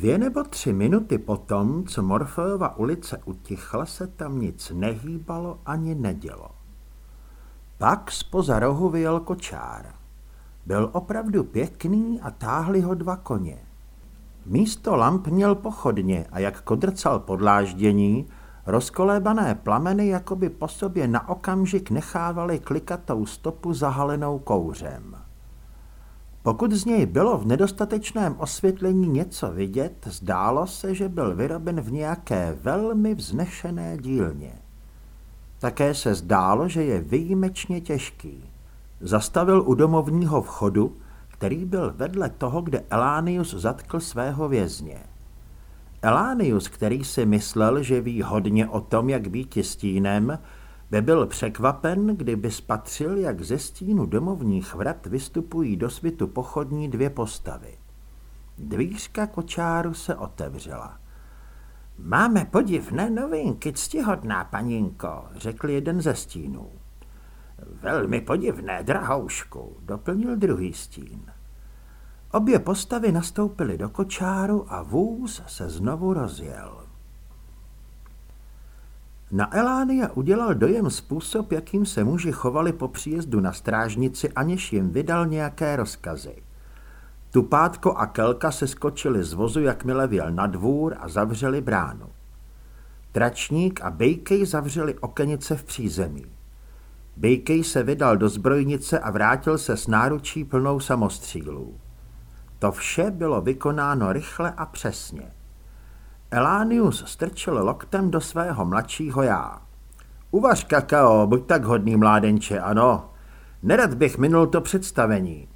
Dvě nebo tři minuty potom, co Morfeova ulice utichla, se tam nic nehýbalo ani nedělo. Pak spoza rohu vyjel kočár. Byl opravdu pěkný a táhli ho dva koně. Místo lamp měl pochodně a jak kodrcal podláždění, rozkolébané plameny jakoby po sobě na okamžik nechávaly klikatou stopu zahalenou kouřem. Pokud z něj bylo v nedostatečném osvětlení něco vidět, zdálo se, že byl vyroben v nějaké velmi vznešené dílně. Také se zdálo, že je výjimečně těžký. Zastavil u domovního vchodu, který byl vedle toho, kde Elánius zatkl svého vězně. Elánius, který si myslel, že ví hodně o tom, jak být stínem, by byl překvapen, kdyby spatřil, jak ze stínu domovních vrat vystupují do svitu pochodní dvě postavy. Dvířka kočáru se otevřela. Máme podivné novinky, ctihodná paninko, řekl jeden ze stínů. Velmi podivné, drahoušku, doplnil druhý stín. Obě postavy nastoupily do kočáru a vůz se znovu rozjel. Na Elánia udělal dojem způsob, jakým se muži chovali po příjezdu na strážnici, aniž jim vydal nějaké rozkazy. Tupátko a Kelka se skočili z vozu, jakmile věl na dvůr a zavřeli bránu. Tračník a Bejkej zavřeli okenice v přízemí. Bejkej se vydal do zbrojnice a vrátil se s náručí plnou samostřílů. To vše bylo vykonáno rychle a přesně. Elánius strčil loktem do svého mladšího já. Uvař kakao, buď tak hodný mládenče, ano. Nerad bych minul to představení.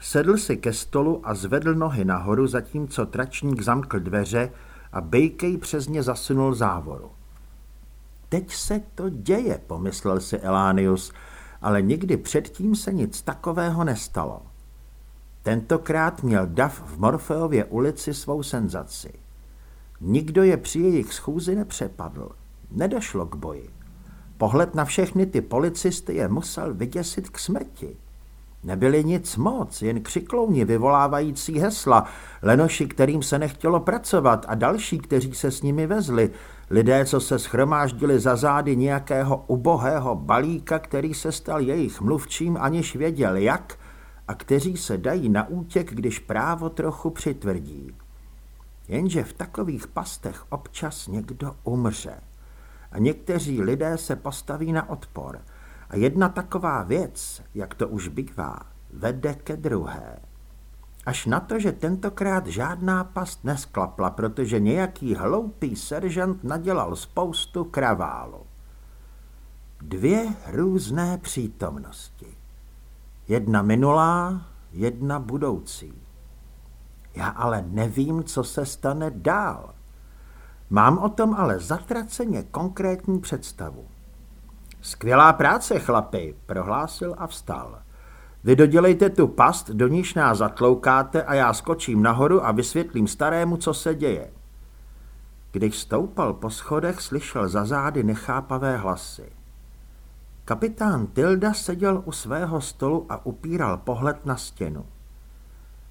Sedl si ke stolu a zvedl nohy nahoru, zatímco tračník zamkl dveře a Bejkej přes ně zasunul závoru. Teď se to děje, pomyslel si Elánius, ale nikdy předtím se nic takového nestalo. Tentokrát měl Dav v Morfeově ulici svou senzaci. Nikdo je při jejich schůzi nepřepadl. Nedošlo k boji. Pohled na všechny ty policisty je musel vyděsit k smrti. Nebyli nic moc, jen křiklouni vyvolávající hesla, lenoši, kterým se nechtělo pracovat a další, kteří se s nimi vezli, lidé, co se schromáždili za zády nějakého ubohého balíka, který se stal jejich mluvčím, aniž věděl jak, a kteří se dají na útěk, když právo trochu přitvrdí. Jenže v takových pastech občas někdo umře. A někteří lidé se postaví na odpor. A jedna taková věc, jak to už bývá, vede ke druhé. Až na to, že tentokrát žádná past nesklapla, protože nějaký hloupý seržant nadělal spoustu kraválu. Dvě různé přítomnosti. Jedna minulá, jedna budoucí. Já ale nevím, co se stane dál. Mám o tom ale zatraceně konkrétní představu. Skvělá práce, chlapi, prohlásil a vstal. Vy dodělejte tu past, do níž nás zatloukáte a já skočím nahoru a vysvětlím starému, co se děje. Když stoupal po schodech, slyšel za zády nechápavé hlasy. Kapitán Tilda seděl u svého stolu a upíral pohled na stěnu.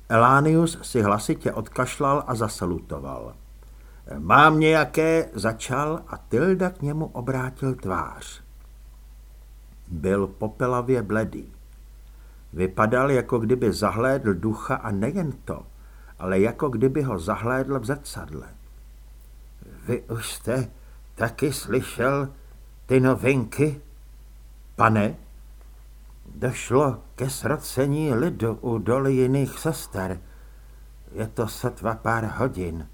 Elánius si hlasitě odkašlal a zasalutoval. Mám nějaké, začal a Tilda k němu obrátil tvář. Byl popelavě bledý. Vypadal, jako kdyby zahlédl ducha a nejen to, ale jako kdyby ho zahlédl v zrcadle. Vy už jste taky slyšel ty novinky? Pane, Došlo ke srocení lidu u doly jiných sester. Je to sotva pár hodin.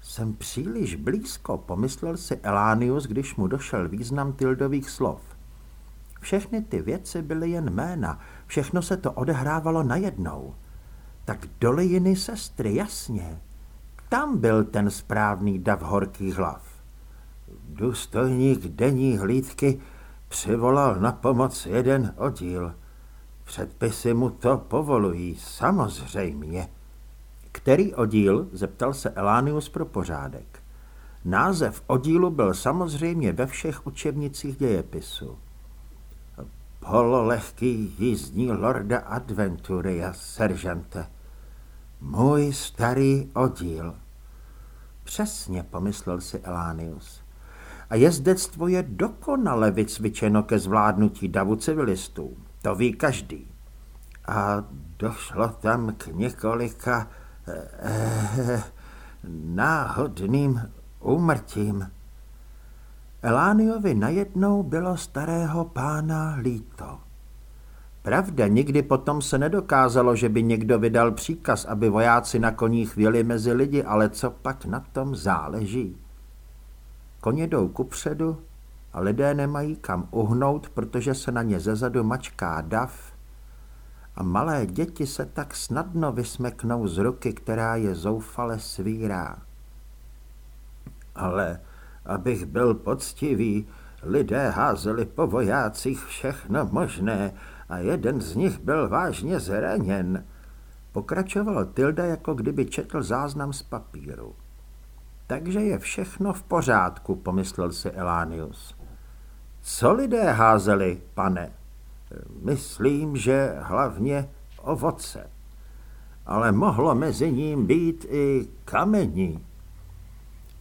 Jsem příliš blízko, pomyslel si Elánius, když mu došel význam Tildových slov. Všechny ty věci byly jen jména, všechno se to odehrávalo najednou. Tak doly jiný sestry, jasně. Tam byl ten správný dav horkých hlav. Důstojník denní hlídky přivolal na pomoc jeden oddíl. Předpisy mu to povolují, samozřejmě. Který oddíl? zeptal se Elánius pro pořádek. Název oddílu byl samozřejmě ve všech učebnicích dějepisu. Pololehký jízdní lorda Adventuria, seržante. Můj starý oddíl. Přesně, pomyslel si Elánius. A jezdectvo je dokonale vycvičeno ke zvládnutí davu civilistů. To ví každý. A došlo tam k několika eh, náhodným úmrtím. Elániovi najednou bylo starého pána líto. Pravda, nikdy potom se nedokázalo, že by někdo vydal příkaz, aby vojáci na koních věli mezi lidi, ale co pak na tom záleží? Koně jdou kupředu a lidé nemají kam uhnout, protože se na ně zezadu mačká dav a malé děti se tak snadno vysmeknou z ruky, která je zoufale svírá. Ale abych byl poctivý, lidé házeli po vojácích všechno možné a jeden z nich byl vážně zraněn. Pokračoval Tilda, jako kdyby četl záznam z papíru. Takže je všechno v pořádku, pomyslel si Elánius. Co lidé házeli, pane? Myslím, že hlavně ovoce. Ale mohlo mezi ním být i kamení.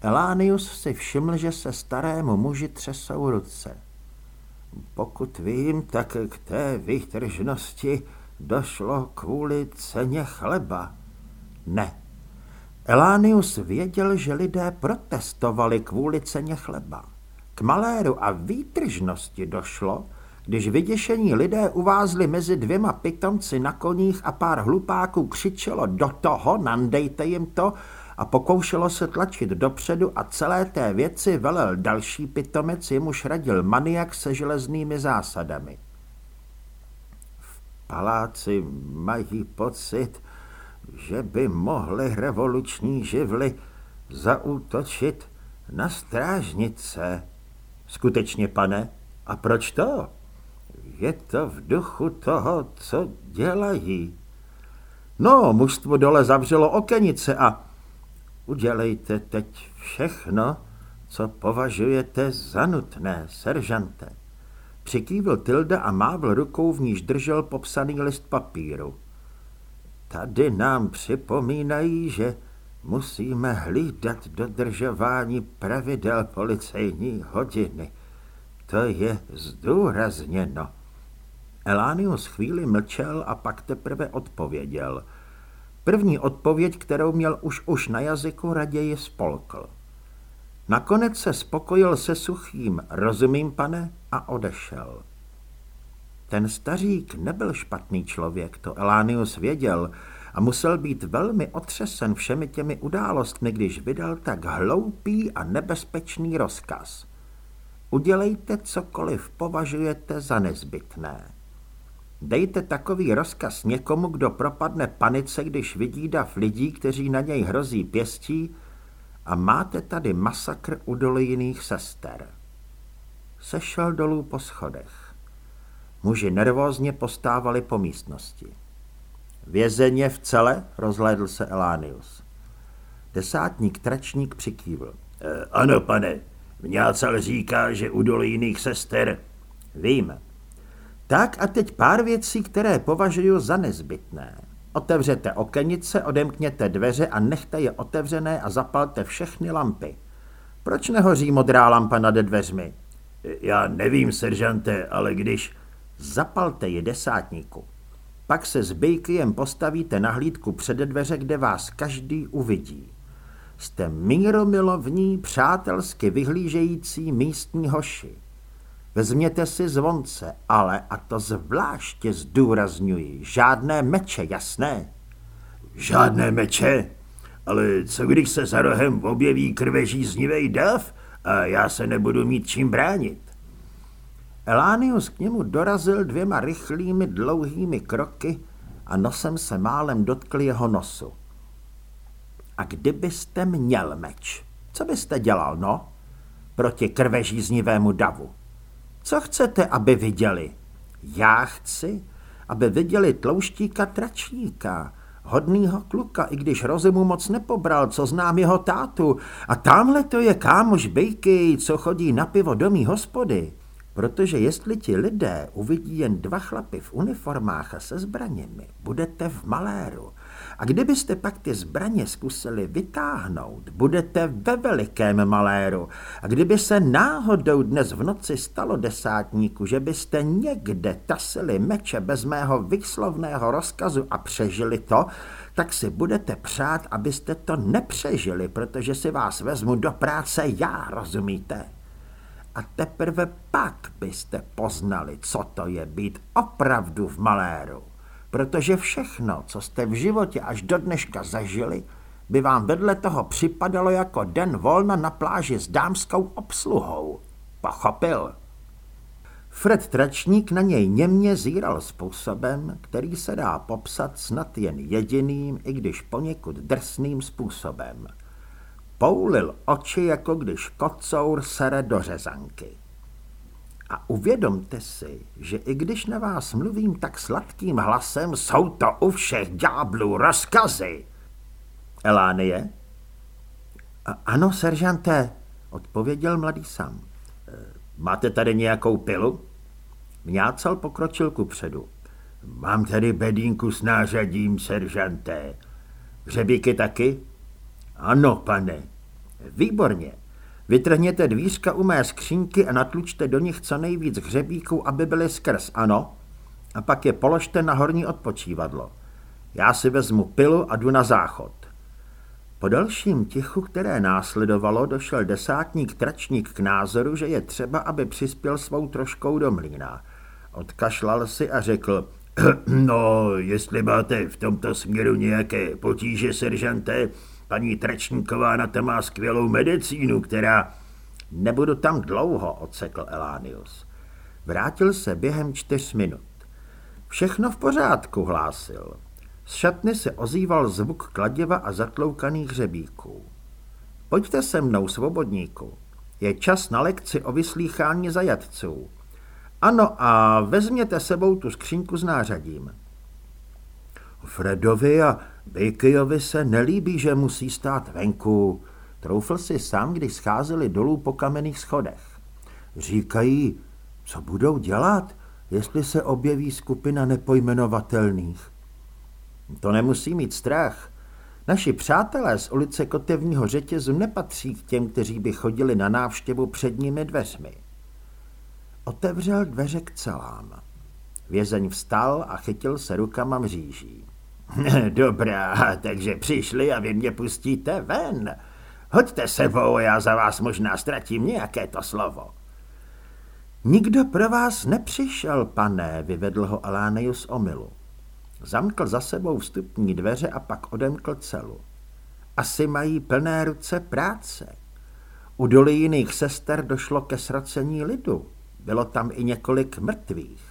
Elánius si všiml, že se starému muži třesou ruce. Pokud vím, tak k té výtržnosti došlo kvůli ceně chleba. Ne. Elánius věděl, že lidé protestovali kvůli ceně chleba. K maléru a výtržnosti došlo, když vyděšení lidé uvázli mezi dvěma pitomci na koních a pár hlupáků křičelo do toho, nandejte jim to, a pokoušelo se tlačit dopředu a celé té věci velel další pitomec, jemuž radil maniak se železnými zásadami. V paláci mají pocit, že by mohly revoluční živly zaútočit na strážnice. Skutečně, pane? A proč to? Je to v duchu toho, co dělají. No, mužstvo dole zavřelo okenice a Udělejte teď všechno, co považujete za nutné, seržante. Přikývil Tilda a mávl rukou, v níž držel popsaný list papíru. Tady nám připomínají, že musíme hlídat dodržování pravidel policejní hodiny. To je zdůrazněno. Elánius chvíli mlčel a pak teprve odpověděl – První odpověď, kterou měl už už na jazyku, raději spolkl. Nakonec se spokojil se suchým, rozumím, pane, a odešel. Ten stařík nebyl špatný člověk, to Elánius věděl, a musel být velmi otřesen všemi těmi událostmi, když vydal tak hloupý a nebezpečný rozkaz. Udělejte cokoliv považujete za nezbytné. Dejte takový rozkaz někomu, kdo propadne panice, když vidí dav lidí, kteří na něj hrozí pěstí a máte tady masakr udolejných sester. Sešel dolů po schodech. Muži nervózně postávali po místnosti. Vězeně v cele, rozhlédl se Elánius. Desátník tračník přikývl. E, ano, pane, mňácal říká, že udolejných sester... Vím, tak a teď pár věcí, které považuji za nezbytné. Otevřete okenice, odemkněte dveře a nechte je otevřené a zapalte všechny lampy. Proč nehoří modrá lampa nad dveřmi? Já nevím, seržante, ale když... Zapalte je desátníku. Pak se s Bejkyjem postavíte na hlídku před dveře, kde vás každý uvidí. Jste míromilovní, přátelsky vyhlížející místní hoši. Vezměte si zvonce, ale, a to zvláště zdůrazňuji, žádné meče, jasné? Žádné meče? Ale co když se za rohem objeví krvežíznivej dav a já se nebudu mít čím bránit? Elánius k němu dorazil dvěma rychlými dlouhými kroky a nosem se málem dotkl jeho nosu. A kdybyste měl meč, co byste dělal, no? Proti krvežíznivému davu. Co chcete, aby viděli? Já chci, aby viděli tlouštíka tračníka, hodnýho kluka, i když rozumu moc nepobral, co znám jeho tátu. A tamhle to je kámoš Bejky, co chodí na pivo do mý hospody. Protože jestli ti lidé uvidí jen dva chlapy v uniformách a se zbraněmi, budete v maléru. A kdybyste pak ty zbraně zkusili vytáhnout, budete ve velikém maléru. A kdyby se náhodou dnes v noci stalo desátníku, že byste někde tasili meče bez mého výslovného rozkazu a přežili to, tak si budete přát, abyste to nepřežili, protože si vás vezmu do práce já, rozumíte? A teprve pak byste poznali, co to je být opravdu v maléru. Protože všechno, co jste v životě až do dneška zažili, by vám vedle toho připadalo jako den volna na pláži s dámskou obsluhou. Pochopil? Fred Tračník na něj němě zíral způsobem, který se dá popsat snad jen jediným, i když poněkud drsným způsobem. Poulil oči, jako když kocour sere do řezanky. A uvědomte si, že i když na vás mluvím tak sladkým hlasem, jsou to u všech ďáblů rozkazy. Elánie? Ano, seržante, odpověděl mladý sam. Máte tady nějakou pilu? Mňácal pokročil ku předu. Mám tady bedínku s nářadím, seržanté. Hřebíky taky? Ano, pane. Výborně. Vytrhněte dvířka u mé skřínky a natlučte do nich co nejvíc hřebíků, aby byly skrz, ano? A pak je položte na horní odpočívadlo. Já si vezmu pilu a jdu na záchod. Po dalším tichu, které následovalo, došel desátník tračník k názoru, že je třeba, aby přispěl svou troškou do mlína. Odkašlal si a řekl, no, jestli máte v tomto směru nějaké potíže, seržante, paní Tračníková na to má skvělou medicínu, která... Nebudu tam dlouho, odsekl Elánius. Vrátil se během čtyř minut. Všechno v pořádku, hlásil. Z šatny se ozýval zvuk kladiva a zatloukaných hřebíků. Pojďte se mnou, svobodníku. Je čas na lekci o vyslýchání zajatců. Ano, a vezměte sebou tu skřínku s nářadím. Fredovi a Bakeyovi se nelíbí, že musí stát venku. Troufl si sám, když scházeli dolů po kamenných schodech. Říkají, co budou dělat, jestli se objeví skupina nepojmenovatelných. To nemusí mít strach. Naši přátelé z ulice Kotevního řetězu nepatří k těm, kteří by chodili na návštěvu předními dveřmi. Otevřel dveře k celám. Vězeň vstal a chytil se rukama mříží. Dobrá, takže přišli a vy mě pustíte ven. Hoďte sebou, já za vás možná ztratím nějaké to slovo. Nikdo pro vás nepřišel, pane, vyvedl ho Aláneus omylu. Zamkl za sebou vstupní dveře a pak odemkl celu. Asi mají plné ruce práce. U doly jiných sester došlo ke sracení lidu. Bylo tam i několik mrtvých.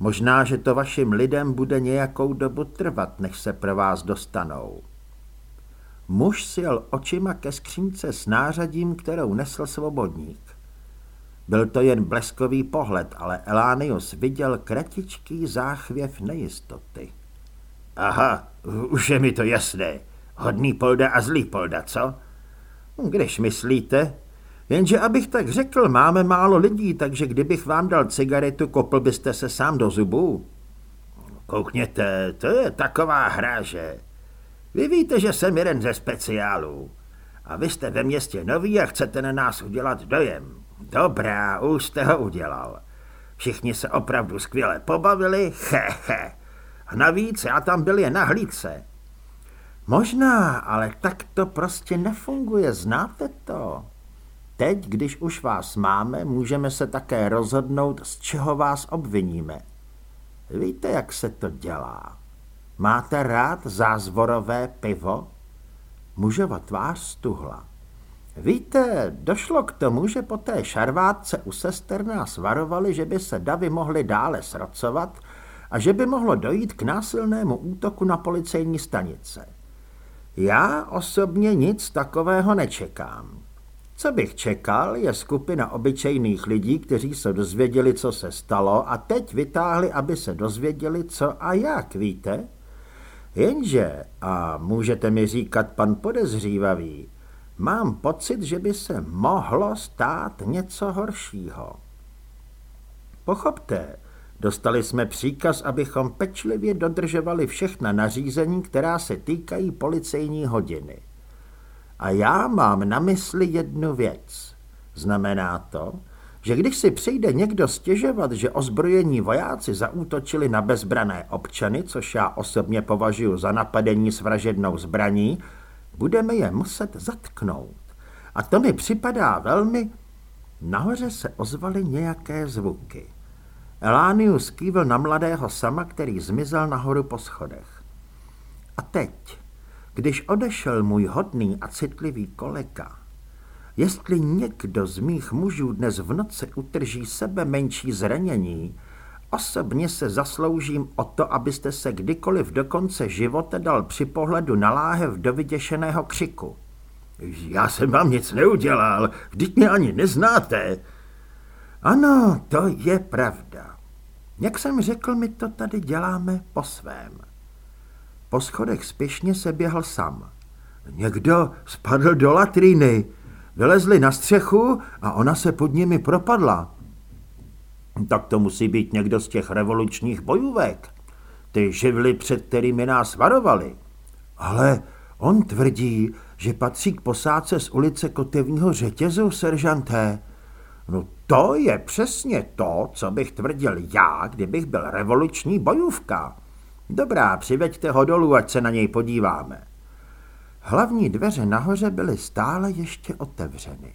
Možná, že to vašim lidem bude nějakou dobu trvat, než se pro vás dostanou. Muž si jel očima ke skřínce s nářadím, kterou nesl svobodník. Byl to jen bleskový pohled, ale Elánius viděl kratičký záchvěv nejistoty. Aha, už je mi to jasné. Hodný polda a zlý polda, co? Když myslíte, Jenže abych tak řekl, máme málo lidí, takže kdybych vám dal cigaretu, kopl byste se sám do zubů. Koukněte, to je taková hra, že... Vy víte, že jsem jeden ze speciálů. A vy jste ve městě noví a chcete na nás udělat dojem. Dobrá, už jste ho udělal. Všichni se opravdu skvěle pobavili, he, he. A navíc já tam byl jen na hlídce. Možná, ale tak to prostě nefunguje, znáte to? Teď, když už vás máme, můžeme se také rozhodnout, z čeho vás obviníme. Víte, jak se to dělá? Máte rád zázvorové pivo? Mužova tvář stuhla. Víte, došlo k tomu, že po té šarvátce u sester nás varovali, že by se davy mohly dále srocovat a že by mohlo dojít k násilnému útoku na policejní stanice. Já osobně nic takového nečekám. Co bych čekal, je skupina obyčejných lidí, kteří se dozvěděli, co se stalo a teď vytáhli, aby se dozvěděli, co a jak, víte? Jenže, a můžete mi říkat pan podezřívavý, mám pocit, že by se mohlo stát něco horšího. Pochopte, Dostali jsme příkaz, abychom pečlivě dodržovali všechna nařízení, která se týkají policejní hodiny. A já mám na mysli jednu věc. Znamená to, že když si přijde někdo stěžovat, že ozbrojení vojáci zaútočili na bezbrané občany, což já osobně považuji za napadení s vražednou zbraní, budeme je muset zatknout. A to mi připadá velmi... Nahoře se ozvaly nějaké zvuky. Elánius kývil na mladého sama, který zmizel nahoru po schodech. A teď, když odešel můj hodný a citlivý kolega, jestli někdo z mých mužů dnes v noci utrží sebe menší zranění, osobně se zasloužím o to, abyste se kdykoliv do konce života dal při pohledu na láhev do vyděšeného křiku. Já jsem vám nic neudělal, vždyť mě ani neznáte. Ano, to je pravda. Jak jsem řekl, my to tady děláme po svém. Po schodech spěšně se běhl sám. Někdo spadl do latríny, vylezli na střechu a ona se pod nimi propadla. Tak to musí být někdo z těch revolučních bojůvek. Ty živly, před kterými nás varovali. Ale on tvrdí, že patří k posádce z ulice Kotevního řetězu, seržanté. No to je přesně to, co bych tvrdil já, kdybych byl revoluční bojůvka. Dobrá, přiveďte ho dolů, ať se na něj podíváme. Hlavní dveře nahoře byly stále ještě otevřeny.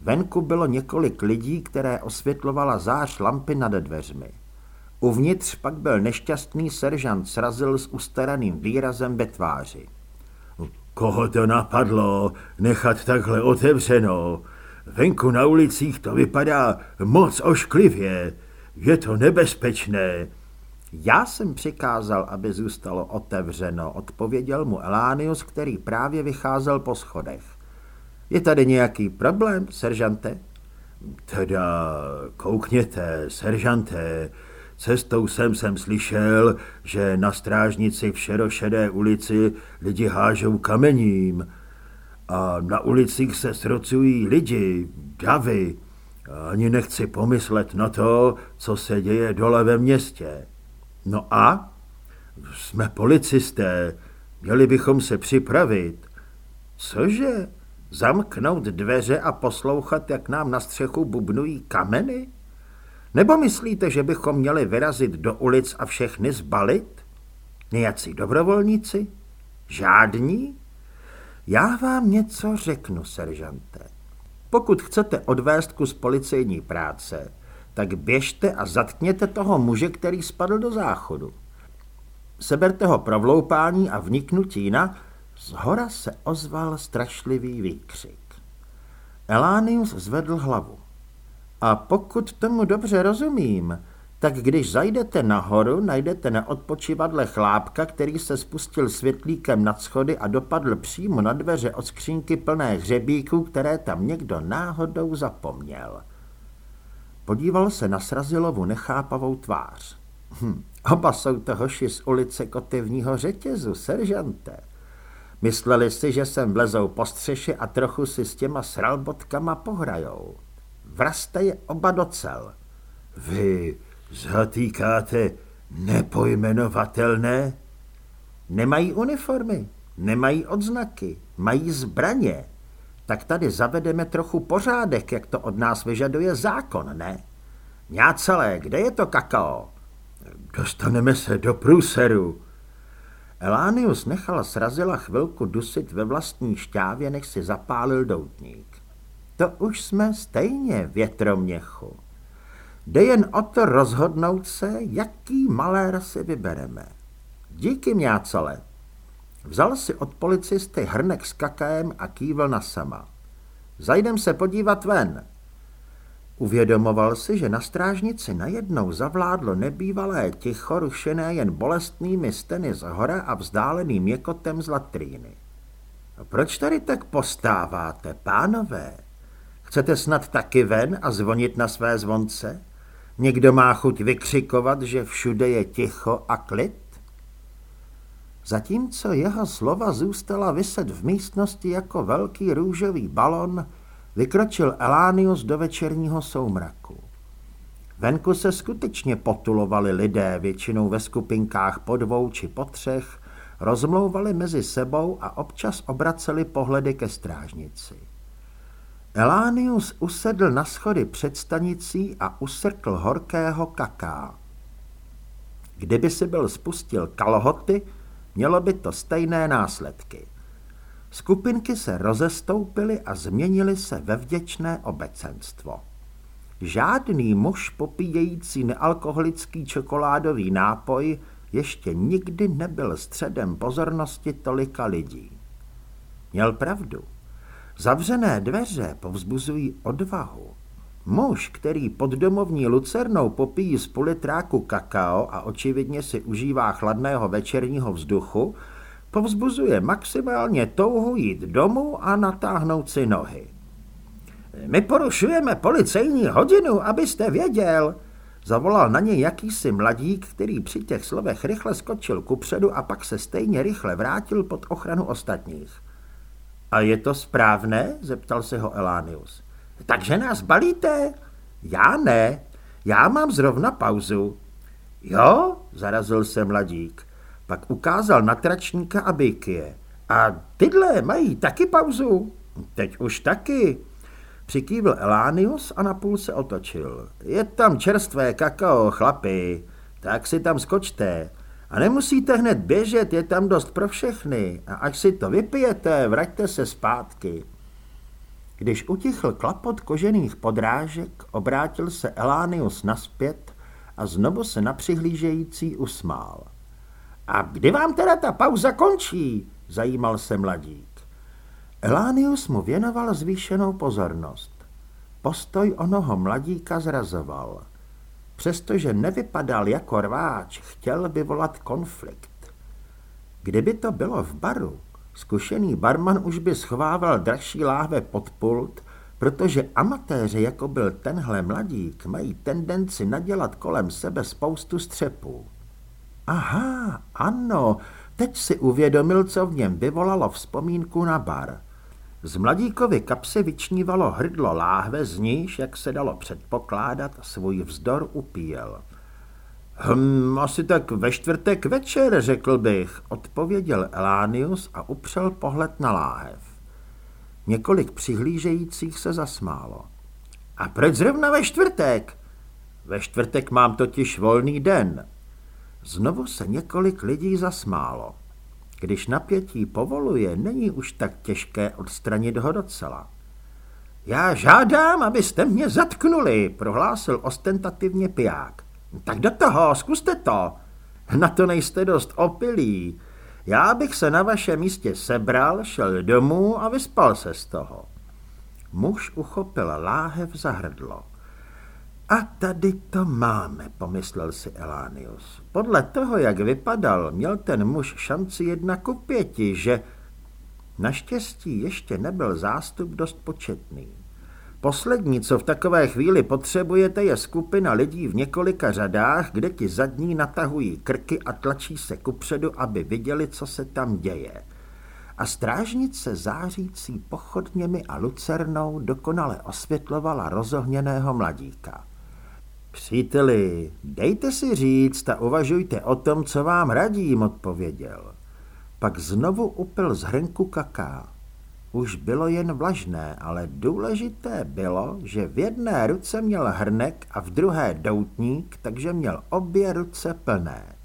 Venku bylo několik lidí, které osvětlovala zář lampy nad dveřmi. Uvnitř pak byl nešťastný seržant srazil s ustaraným výrazem ve tváři. Koho to napadlo nechat takhle otevřeno? Venku na ulicích to vypadá moc ošklivě. Je to nebezpečné. Já jsem přikázal, aby zůstalo otevřeno, odpověděl mu Elánius, který právě vycházel po schodech. Je tady nějaký problém, seržante? Teda koukněte, seržante, cestou jsem jsem slyšel, že na strážnici v šerošedé ulici lidi hážou kamením a na ulicích se srocují lidi, davy. Ani nechci pomyslet na to, co se děje dole ve městě. No a? Jsme policisté, měli bychom se připravit. Cože? Zamknout dveře a poslouchat, jak nám na střechu bubnují kameny? Nebo myslíte, že bychom měli vyrazit do ulic a všechny zbalit? Nějací dobrovolníci? Žádní? Já vám něco řeknu, seržante. Pokud chcete odvést kus policejní práce, tak běžte a zatkněte toho muže, který spadl do záchodu. Seberte ho pro vloupání a vniknutí na... Z hora se ozval strašlivý výkřik. Elánius zvedl hlavu. A pokud tomu dobře rozumím, tak když zajdete nahoru, najdete na odpočivadle chlápka, který se spustil světlíkem nad schody a dopadl přímo na dveře od skřínky plné hřebíků, které tam někdo náhodou zapomněl. Podíval se na Srazilovu nechápavou tvář. Hm, oba jsou to hoši z ulice Kotevního řetězu, seržante. Mysleli si, že sem vlezou po střeše a trochu si s těma sralbotkama pohrajou. Vraste je oba docel. Vy zatýkáte nepojmenovatelné? Nemají uniformy, nemají odznaky, mají zbraně. Tak tady zavedeme trochu pořádek, jak to od nás vyžaduje zákon, ne? celé, kde je to kakao? Dostaneme se do průseru. Elánius nechal srazila chvilku dusit ve vlastní šťávě, než si zapálil doutník. To už jsme stejně větroměchu. Jde jen o to rozhodnout se, jaký malér si vybereme. Díky mňácole. Vzal si od policisty hrnek s kakaem a kývl na sama. Zajdem se podívat ven. Uvědomoval si, že na strážnici najednou zavládlo nebývalé ticho, rušené jen bolestnými steny z hora a vzdáleným jekotem z latríny. Proč tady tak postáváte, pánové? Chcete snad taky ven a zvonit na své zvonce? Někdo má chuť vykřikovat, že všude je ticho a klid? Zatímco jeho slova zůstala vyset v místnosti jako velký růžový balon, vykročil Elánius do večerního soumraku. Venku se skutečně potulovali lidé, většinou ve skupinkách po dvou či po třech, rozmlouvali mezi sebou a občas obraceli pohledy ke strážnici. Elánius usedl na schody před stanicí a usrkl horkého kaká. Kdyby si byl spustil kalhoty, mělo by to stejné následky. Skupinky se rozestoupily a změnily se ve vděčné obecenstvo. Žádný muž popíjející nealkoholický čokoládový nápoj ještě nikdy nebyl středem pozornosti tolika lidí. Měl pravdu. Zavřené dveře povzbuzují odvahu. Muž, který pod domovní lucernou popíjí z politráku kakao a očividně si užívá chladného večerního vzduchu, povzbuzuje maximálně touhu jít domů a natáhnout si nohy. My porušujeme policejní hodinu, abyste věděl, Zavolal na něj jakýsi mladík, který při těch slovech rychle skočil kupředu a pak se stejně rychle vrátil pod ochranu ostatních. A je to správné? zeptal se ho Elánius. Takže nás balíte? Já ne. Já mám zrovna pauzu. Jo, zarazil se mladík. Pak ukázal na tračníka a bykie. A tyhle mají taky pauzu? Teď už taky. Přikývl Elánius a napůl se otočil. Je tam čerstvé kakao, chlapi, tak si tam skočte. A nemusíte hned běžet, je tam dost pro všechny. A až si to vypijete, vraťte se zpátky. Když utichl klapot kožených podrážek, obrátil se Elánius naspět a znovu se na přihlížející usmál. A kdy vám teda ta pauza končí? zajímal se mladík. Elánius mu věnoval zvýšenou pozornost. Postoj onoho mladíka zrazoval. Přestože nevypadal jako rváč, chtěl vyvolat konflikt. Kdyby to bylo v baru, zkušený barman už by schovával dražší láhve pod pult, protože amatéři, jako byl tenhle mladík, mají tendenci nadělat kolem sebe spoustu střepů. Aha, ano, teď si uvědomil, co v něm vyvolalo vzpomínku na bar. Z mladíkovy kapsy vyčnívalo hrdlo láhve, z níž, jak se dalo předpokládat, svůj vzdor upíjel. Hm, asi tak ve čtvrtek večer, řekl bych, odpověděl Elánius a upřel pohled na láhev. Několik přihlížejících se zasmálo. A proč zrovna ve čtvrtek? Ve čtvrtek mám totiž volný den. Znovu se několik lidí zasmálo. Když napětí povoluje, není už tak těžké odstranit ho docela. Já žádám, abyste mě zatknuli, prohlásil ostentativně piják. Tak do toho, zkuste to. Na to nejste dost opilí. Já bych se na vašem místě sebral, šel domů a vyspal se z toho. Muž uchopil láhev za hrdlo. A tady to máme, pomyslel si Elánius. Podle toho, jak vypadal, měl ten muž šanci jedna ku pěti, že... Naštěstí ještě nebyl zástup dost početný. Poslední, co v takové chvíli potřebujete, je skupina lidí v několika řadách, kde ti zadní natahují krky a tlačí se kupředu, aby viděli, co se tam děje. A strážnice zářící pochodněmi a lucernou dokonale osvětlovala rozohněného mladíka. Příteli, dejte si říct a uvažujte o tom, co vám radím, odpověděl. Pak znovu upil z hrnku kaká. Už bylo jen vlažné, ale důležité bylo, že v jedné ruce měl hrnek a v druhé doutník, takže měl obě ruce plné.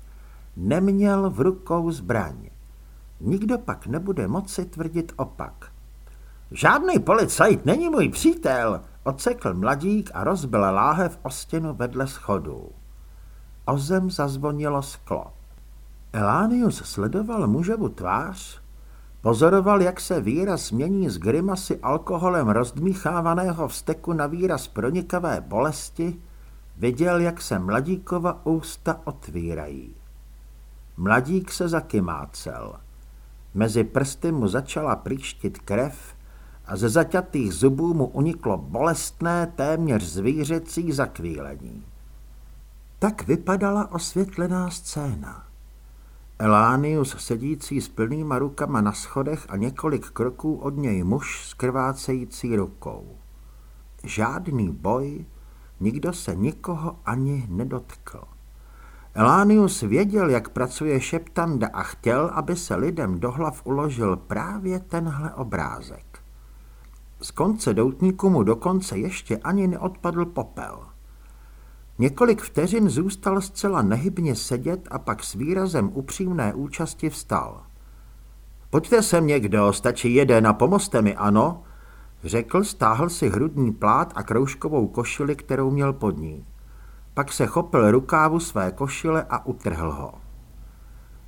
Neměl v rukou zbraň. Nikdo pak nebude moci tvrdit opak. Žádný policajt není můj přítel, Ocekl mladík a rozbil láhev o stěnu vedle schodů. O zem zazvonilo sklo. Elánius sledoval mužovu tvář, pozoroval, jak se výraz mění z grimasy alkoholem rozdmíchávaného vzteku na výraz pronikavé bolesti, viděl, jak se mladíkova ústa otvírají. Mladík se zakymácel. Mezi prsty mu začala příštit krev a ze zaťatých zubů mu uniklo bolestné, téměř zvířecí zakvílení. Tak vypadala osvětlená scéna. Elánius sedící s plnýma rukama na schodech a několik kroků od něj muž s krvácející rukou. Žádný boj, Nikdo se nikoho ani nedotkl. Elánius věděl, jak pracuje šeptanda a chtěl, aby se lidem do hlav uložil právě tenhle obrázek. Z konce doutníku mu dokonce ještě ani neodpadl popel. Několik vteřin zůstal zcela nehybně sedět a pak s výrazem upřímné účasti vstal. Pojďte sem někdo, stačí jeden a pomozte mi, ano? Řekl, stáhl si hrudní plát a kroužkovou košili, kterou měl pod ní. Pak se chopil rukávu své košile a utrhl ho.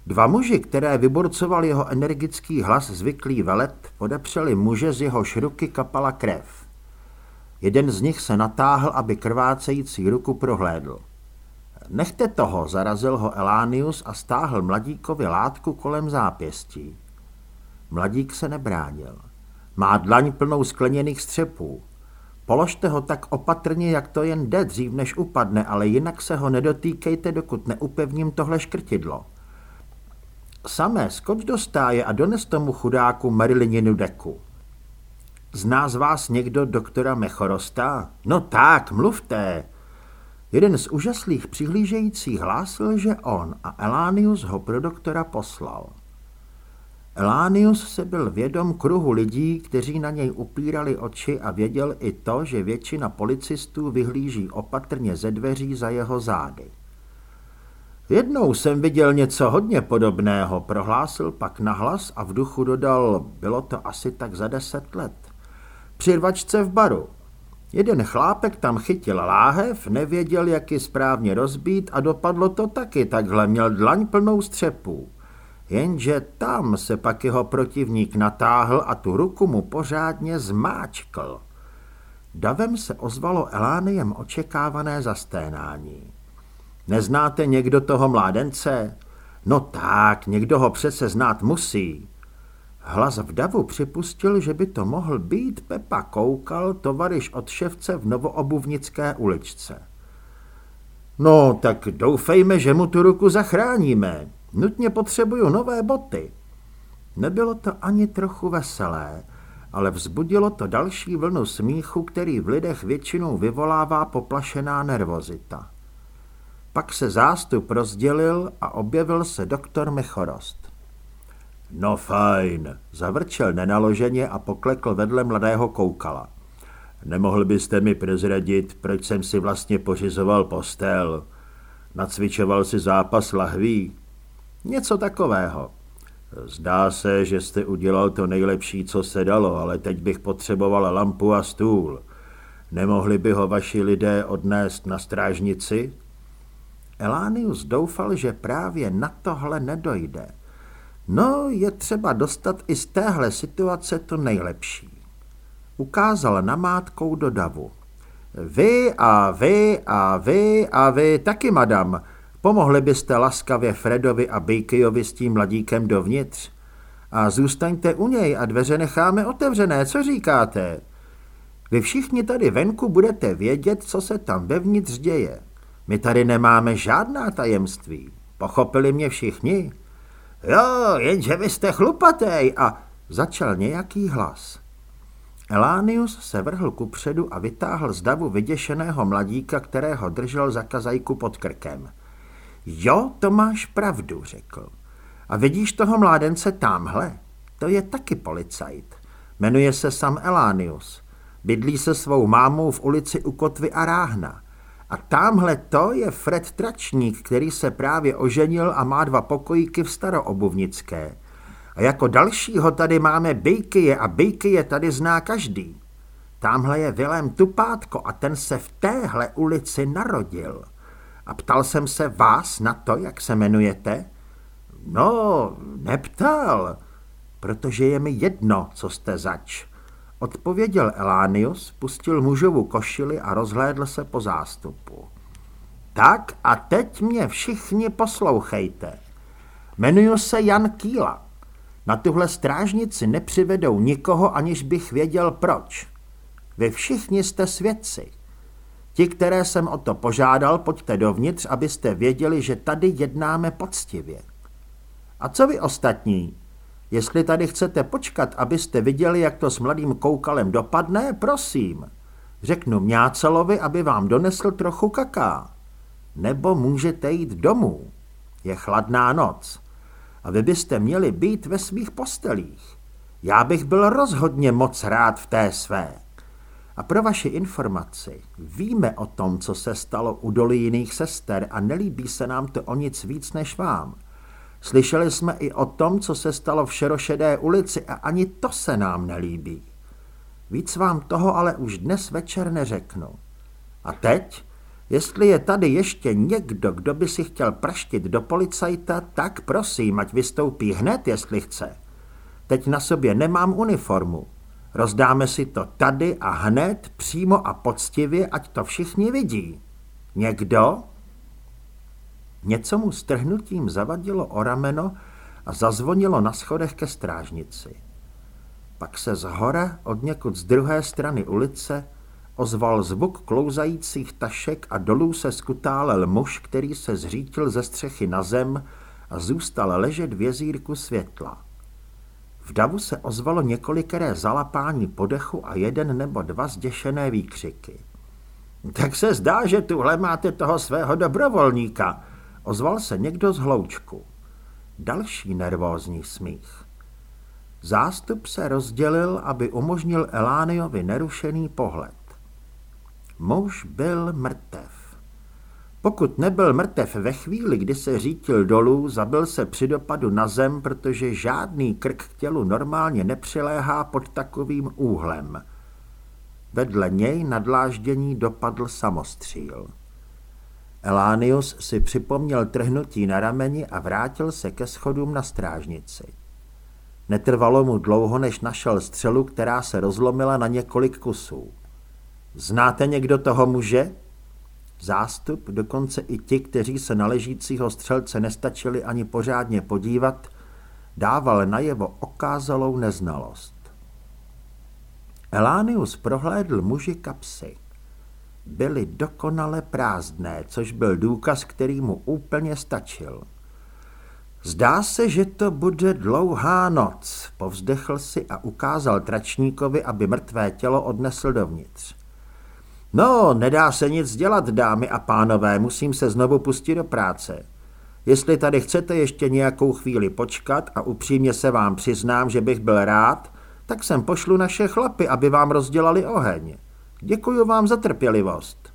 Dva muži, které vyborcoval jeho energický hlas zvyklý velet, podepřeli muže z jeho ruky kapala krev. Jeden z nich se natáhl, aby krvácející ruku prohlédl. Nechte toho, zarazil ho Elánius a stáhl mladíkovi látku kolem zápěstí. Mladík se nebránil. Má dlaň plnou skleněných střepů. Položte ho tak opatrně, jak to jen jde dřív, než upadne, ale jinak se ho nedotýkejte, dokud neupevním tohle škrtidlo. Samé skoč do stáje a dones tomu chudáku Marilininu deku. Zná z vás někdo doktora Mechorosta? No tak, mluvte. Jeden z úžaslých přihlížejících hlásil, že on a Elánius ho pro doktora poslal. Elánius se byl vědom kruhu lidí, kteří na něj upírali oči a věděl i to, že většina policistů vyhlíží opatrně ze dveří za jeho zády. Jednou jsem viděl něco hodně podobného, prohlásil pak nahlas a v duchu dodal, bylo to asi tak za deset let. Při rvačce v baru. Jeden chlápek tam chytil láhev, nevěděl, jak ji správně rozbít a dopadlo to taky takhle, měl dlaň plnou střepů. Jenže tam se pak jeho protivník natáhl a tu ruku mu pořádně zmáčkl. Davem se ozvalo Elániem očekávané zasténání. Neznáte někdo toho mládence? No tak, někdo ho přece znát musí. Hlas v davu připustil, že by to mohl být Pepa Koukal, tovariš od ševce v Novoobuvnické uličce. No, tak doufejme, že mu tu ruku zachráníme. Nutně potřebuju nové boty. Nebylo to ani trochu veselé, ale vzbudilo to další vlnu smíchu, který v lidech většinou vyvolává poplašená nervozita. Pak se zástup rozdělil a objevil se doktor Mechorost. No fajn, zavrčel nenaloženě a poklekl vedle mladého koukala. Nemohl byste mi prezradit, proč jsem si vlastně pořizoval postel? Nacvičoval si zápas lahví? Něco takového. Zdá se, že jste udělal to nejlepší, co se dalo, ale teď bych potřeboval lampu a stůl. Nemohli by ho vaši lidé odnést na strážnici? Elánius doufal, že právě na tohle nedojde. No, je třeba dostat i z téhle situace to nejlepší. Ukázal namátkou do davu. Vy a vy a vy a vy taky, madam, Pomohli byste laskavě Fredovi a Bakyovi s tím mladíkem dovnitř? A zůstaňte u něj a dveře necháme otevřené, co říkáte? Vy všichni tady venku budete vědět, co se tam vevnitř děje. My tady nemáme žádná tajemství. Pochopili mě všichni? Jo, jenže vy jste chlupatej a začal nějaký hlas. Elánius se vrhl kupředu a vytáhl z davu vyděšeného mladíka, kterého držel za kazajku pod krkem. Jo, to máš pravdu, řekl. A vidíš toho mládence tamhle? To je taky policajt. Jmenuje se Sam Elánius. Bydlí se svou mámou v ulici u Kotvy a Ráhna. A tamhle to je Fred Tračník, který se právě oženil a má dva pokojíky v staroobuvnické. A jako dalšího tady máme Bejkyje a Bejkyje tady zná každý. Tamhle je Vilém Tupátko a ten se v téhle ulici narodil a ptal jsem se vás na to, jak se jmenujete? No, neptal, protože je mi jedno, co jste zač. Odpověděl Elánius, pustil mužovu košili a rozhlédl se po zástupu. Tak a teď mě všichni poslouchejte. Jmenuji se Jan Kýla. Na tuhle strážnici nepřivedou nikoho, aniž bych věděl proč. Vy všichni jste svědci. Ti, které jsem o to požádal, pojďte dovnitř, abyste věděli, že tady jednáme poctivě. A co vy ostatní? Jestli tady chcete počkat, abyste viděli, jak to s mladým koukalem dopadne, prosím. Řeknu mňácelovi, aby vám donesl trochu kaká. Nebo můžete jít domů. Je chladná noc. A vy byste měli být ve svých postelích. Já bych byl rozhodně moc rád v té své. A pro vaši informaci, víme o tom, co se stalo u doly jiných sester a nelíbí se nám to o nic víc než vám. Slyšeli jsme i o tom, co se stalo v Šerošedé ulici a ani to se nám nelíbí. Víc vám toho ale už dnes večer neřeknu. A teď, jestli je tady ještě někdo, kdo by si chtěl praštit do policajta, tak prosím, ať vystoupí hned, jestli chce. Teď na sobě nemám uniformu. Rozdáme si to tady a hned, přímo a poctivě, ať to všichni vidí. Někdo? Něco mu strhnutím zavadilo o rameno a zazvonilo na schodech ke strážnici. Pak se z hora, od někud z druhé strany ulice, ozval zvuk klouzajících tašek a dolů se skutálel muž, který se zřítil ze střechy na zem a zůstal ležet v jezírku světla. V davu se ozvalo několikeré zalapání podechu a jeden nebo dva zděšené výkřiky. Tak se zdá, že tuhle máte toho svého dobrovolníka, ozval se někdo z hloučku. Další nervózní smích. Zástup se rozdělil, aby umožnil Elániovi nerušený pohled. Muž byl mrtev. Pokud nebyl mrtev ve chvíli, kdy se řítil dolů, zabil se při dopadu na zem, protože žádný krk k tělu normálně nepřiléhá pod takovým úhlem. Vedle něj na dláždění dopadl samostříl. Elánius si připomněl trhnutí na rameni a vrátil se ke schodům na strážnici. Netrvalo mu dlouho, než našel střelu, která se rozlomila na několik kusů. Znáte někdo toho muže? Zástup, dokonce i ti, kteří se na ležícího střelce nestačili ani pořádně podívat, dával najevo okázalou neznalost. Elánius prohlédl muži kapsy. Byly dokonale prázdné, což byl důkaz, který mu úplně stačil. Zdá se, že to bude dlouhá noc, povzdechl si a ukázal tračníkovi, aby mrtvé tělo odnesl dovnitř. No, nedá se nic dělat, dámy a pánové, musím se znovu pustit do práce. Jestli tady chcete ještě nějakou chvíli počkat a upřímně se vám přiznám, že bych byl rád, tak sem pošlu naše chlapy, aby vám rozdělali oheň. Děkuji vám za trpělivost.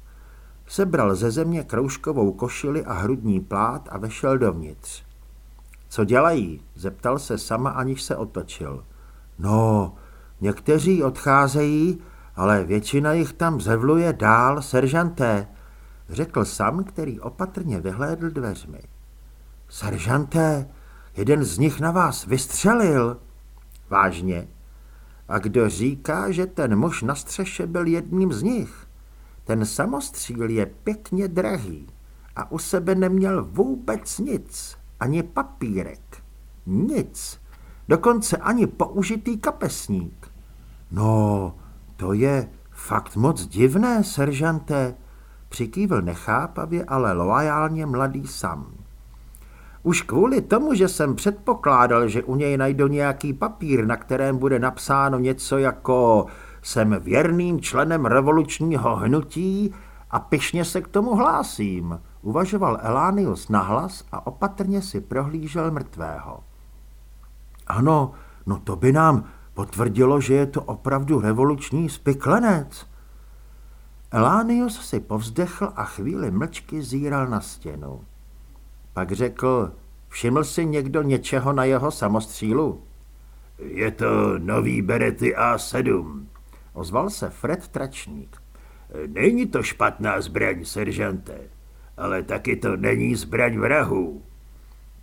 Sebral ze země kroužkovou košili a hrudní plát a vešel dovnitř. Co dělají? Zeptal se sama, aniž se otočil. No, někteří odcházejí, ale většina jich tam zevluje dál, seržanté, řekl sam, který opatrně vyhlédl dveřmi. Seržanté, jeden z nich na vás vystřelil. Vážně. A kdo říká, že ten muž na střeše byl jedním z nich? Ten samostříl je pěkně drahý a u sebe neměl vůbec nic, ani papírek. Nic. Dokonce ani použitý kapesník. No, to je fakt moc divné, seržante, přikývl nechápavě, ale loajálně mladý sam. Už kvůli tomu, že jsem předpokládal, že u něj najdu nějaký papír, na kterém bude napsáno něco jako jsem věrným členem revolučního hnutí a pyšně se k tomu hlásím, uvažoval Elánius nahlas a opatrně si prohlížel mrtvého. Ano, no to by nám potvrdilo, že je to opravdu revoluční spiklenec. Elánius si povzdechl a chvíli mlčky zíral na stěnu. Pak řekl, všiml si někdo něčeho na jeho samostřílu? Je to nový Berety A7, ozval se Fred Tračník. Není to špatná zbraň, seržante, ale taky to není zbraň vrahů.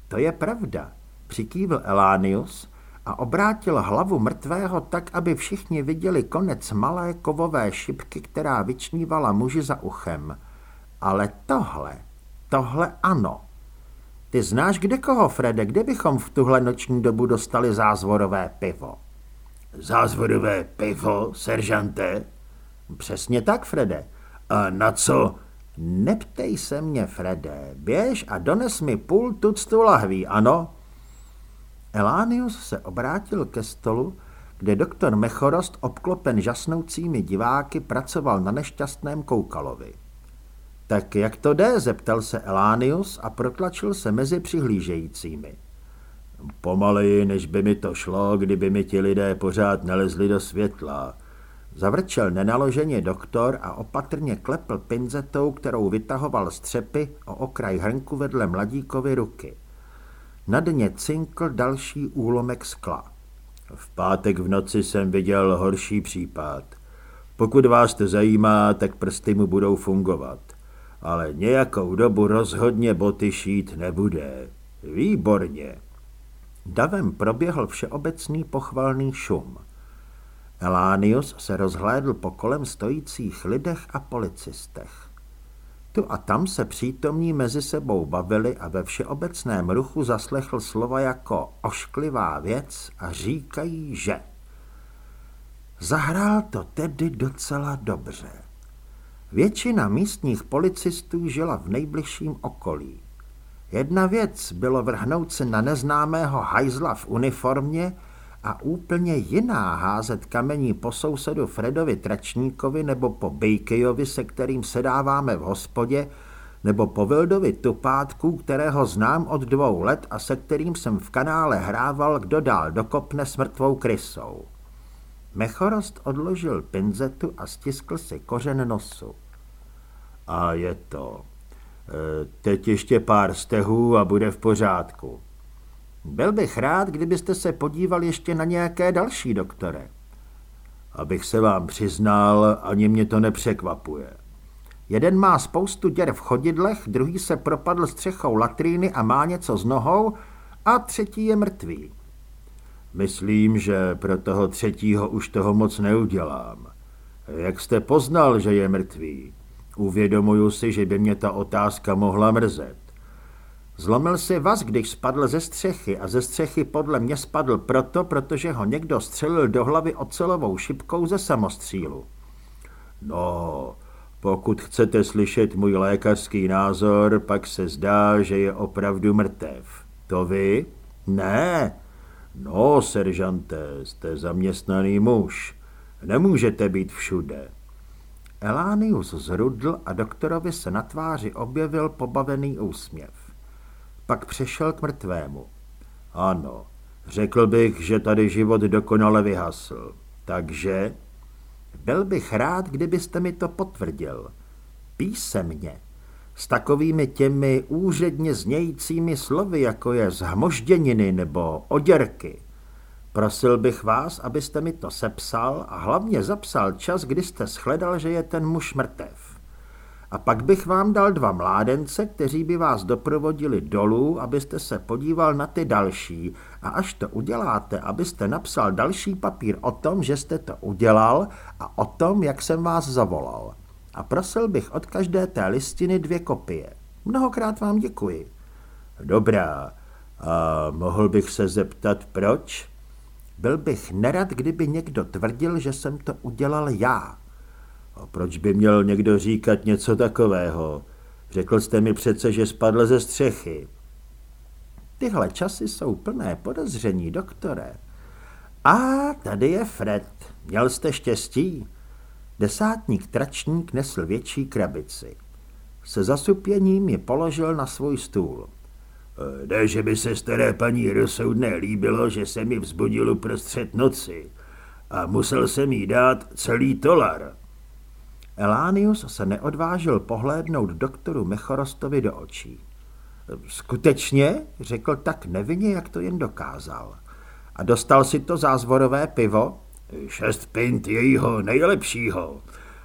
To je pravda, přikývl Elánius a obrátil hlavu mrtvého tak, aby všichni viděli konec malé kovové šipky, která vyčnívala muži za uchem. Ale tohle, tohle ano. Ty znáš kde koho, Frede, kde bychom v tuhle noční dobu dostali zázvorové pivo? Zázvorové pivo, seržante? Přesně tak, Frede. A na co? Neptej se mě, Frede. Běž a dones mi půl tuctu lahví, ano? Elánius se obrátil ke stolu, kde doktor Mechorost obklopen žasnoucími diváky pracoval na nešťastném Koukalovi. Tak jak to jde, zeptal se Elánius a protlačil se mezi přihlížejícími. Pomaleji, než by mi to šlo, kdyby mi ti lidé pořád nalezli do světla. Zavrčel nenaloženě doktor a opatrně klepl pinzetou, kterou vytahoval střepy o okraj hrnku vedle mladíkovy ruky. Na dně cinkl další úlomek skla. V pátek v noci jsem viděl horší případ. Pokud vás to zajímá, tak prsty mu budou fungovat. Ale nějakou dobu rozhodně boty šít nebude. Výborně. Davem proběhl všeobecný pochvalný šum. Elánius se rozhlédl po kolem stojících lidech a policistech. Tu a tam se přítomní mezi sebou bavili a ve všeobecném ruchu zaslechl slova jako ošklivá věc a říkají, že. Zahrál to tedy docela dobře. Většina místních policistů žila v nejbližším okolí. Jedna věc bylo vrhnout se na neznámého hajzla v uniformě a úplně jiná házet kamení po sousedu Fredovi Tračníkovi nebo po Bejkejovi, se kterým sedáváme v hospodě, nebo po Vildovi Tupátku, kterého znám od dvou let a se kterým jsem v kanále hrával, kdo dál dokopne s mrtvou krysou. Mechorost odložil pinzetu a stiskl si kořen nosu. A je to. E, teď ještě pár stehů a bude v pořádku. Byl bych rád, kdybyste se podíval ještě na nějaké další doktore. Abych se vám přiznal, ani mě to nepřekvapuje. Jeden má spoustu děr v chodidlech, druhý se propadl střechou latríny a má něco s nohou a třetí je mrtvý. Myslím, že pro toho třetího už toho moc neudělám. Jak jste poznal, že je mrtvý? Uvědomuju si, že by mě ta otázka mohla mrzet. Zlomil si vás, když spadl ze střechy a ze střechy podle mě spadl proto, protože ho někdo střelil do hlavy ocelovou šipkou ze samostřílu. No, pokud chcete slyšet můj lékařský názor, pak se zdá, že je opravdu mrtev. To vy? Ne. No, seržante, jste zaměstnaný muž. Nemůžete být všude. Elánius zrudl a doktorovi se na tváři objevil pobavený úsměv pak přešel k mrtvému. Ano, řekl bych, že tady život dokonale vyhasl. Takže? Byl bych rád, kdybyste mi to potvrdil. Písemně. S takovými těmi úředně znějícími slovy, jako je zhmožděniny nebo oděrky. Prosil bych vás, abyste mi to sepsal a hlavně zapsal čas, kdy jste shledal, že je ten muž mrtev. A pak bych vám dal dva mládence, kteří by vás doprovodili dolů, abyste se podíval na ty další. A až to uděláte, abyste napsal další papír o tom, že jste to udělal a o tom, jak jsem vás zavolal. A prosil bych od každé té listiny dvě kopie. Mnohokrát vám děkuji. Dobrá. A mohl bych se zeptat, proč? Byl bych nerad, kdyby někdo tvrdil, že jsem to udělal já. A proč by měl někdo říkat něco takového? Řekl jste mi přece, že spadl ze střechy. Tyhle časy jsou plné podezření, doktore. A tady je Fred. Měl jste štěstí? Desátník tračník nesl větší krabici. Se zasupěním ji položil na svůj stůl. E, ne, že by se staré paní rozsoudné líbilo, že se mi vzbudil uprostřed noci a musel jsem jí dát celý tolar. Elánius se neodvážil pohlédnout doktoru Mechorostovi do očí. Skutečně, řekl tak nevinně, jak to jen dokázal. A dostal si to zázvorové pivo? Šest pint jejího nejlepšího.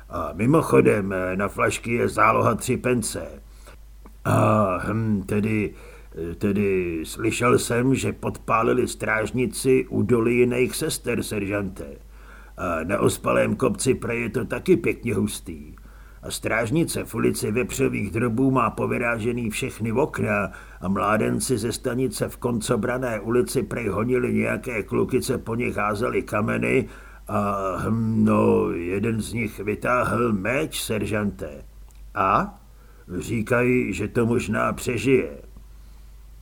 A mimochodem, na flašky je záloha tři pence. A hm, tedy, tedy slyšel jsem, že podpálili strážnici u doly jiných sester, seržante. A na ospalém kopci prej je to taky pěkně hustý. A strážnice v ulici Vepřových drobů má povyrážený všechny okna a mládenci ze stanice v koncobrané ulici prej honili nějaké co po nich házeli kameny a hm, no, jeden z nich vytáhl meč, seržante. A? Říkají, že to možná přežije.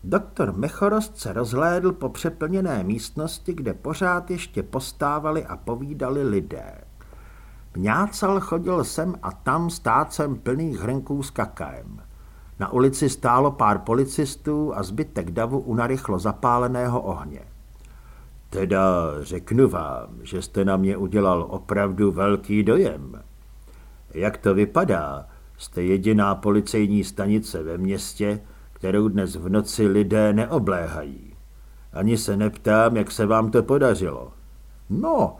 Doktor Mechorost se rozhlédl po přeplněné místnosti, kde pořád ještě postávali a povídali lidé. Mňácal chodil sem a tam stácem plných hrnků s kakaem. Na ulici stálo pár policistů a zbytek davu u narychlo zapáleného ohně. Teda řeknu vám, že jste na mě udělal opravdu velký dojem. Jak to vypadá? Jste jediná policejní stanice ve městě, kterou dnes v noci lidé neobléhají. Ani se neptám, jak se vám to podařilo. No,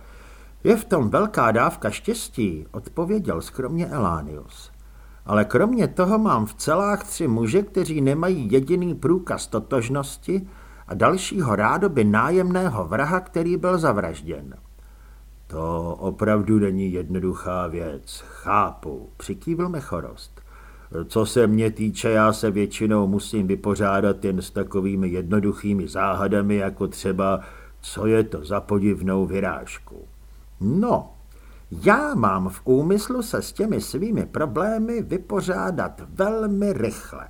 je v tom velká dávka štěstí, odpověděl skromně Elánius. Ale kromě toho mám v celách tři muže, kteří nemají jediný průkaz totožnosti a dalšího rádoby nájemného vraha, který byl zavražděn. To opravdu není jednoduchá věc, chápu, přikývil Mechorost. Co se mě týče, já se většinou musím vypořádat jen s takovými jednoduchými záhadami, jako třeba, co je to za podivnou vyrážku. No, já mám v úmyslu se s těmi svými problémy vypořádat velmi rychle.